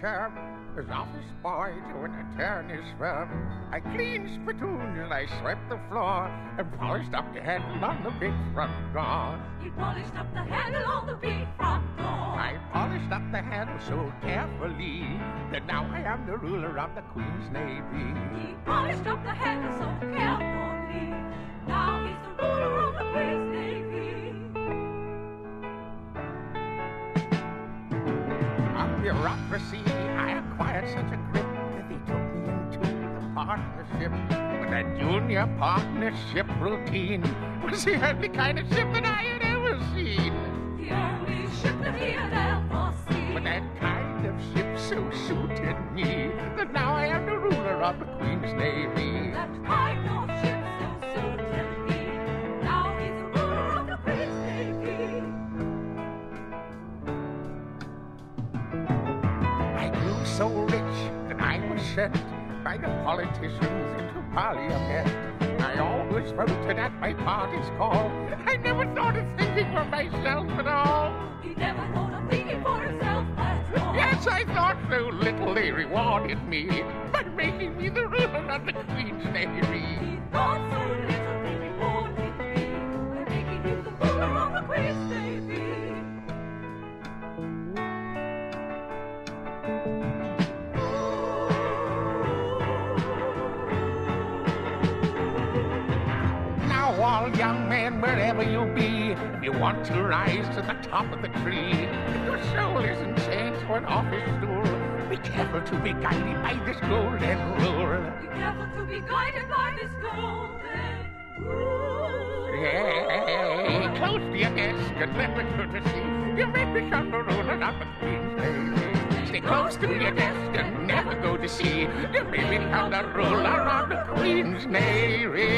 term as office boy to an attorney's firm. I cleaned spittoons and I swept the floor and polished up the handle on the big front door. He polished up the handle on the big front door. I polished up the handle so carefully that now I am the ruler of the Queen's Navy. He polished up the handle so carefully. Now bureaucracy, I acquired such a grip that they took me into the partnership. But that junior partnership routine was the only kind of ship that I had ever seen. The only ship that he had ever seen. But that kind of ship so suited me that now I am the ruler of the Queen's Navy. So rich that I was sent by the politicians into parliament. I always voted at my party's call. I never thought of thinking for myself at all. He never thought of thinking for himself at all. Yes, I thought so little they rewarded me by making me the ruler of the Queen's Navy. He thought so little all young men, wherever you be, if you want to rise to the top of the tree, if your soul isn't chained to an office stool, be careful to be guided by this golden rule. Be careful to be guided by this golden rule. Yay, close to your desk and let me courtesy. You may become the ruler of the Queen's Navy. Stay close to your desk and never go to sea. You may become the ruler of the Queen's Navy.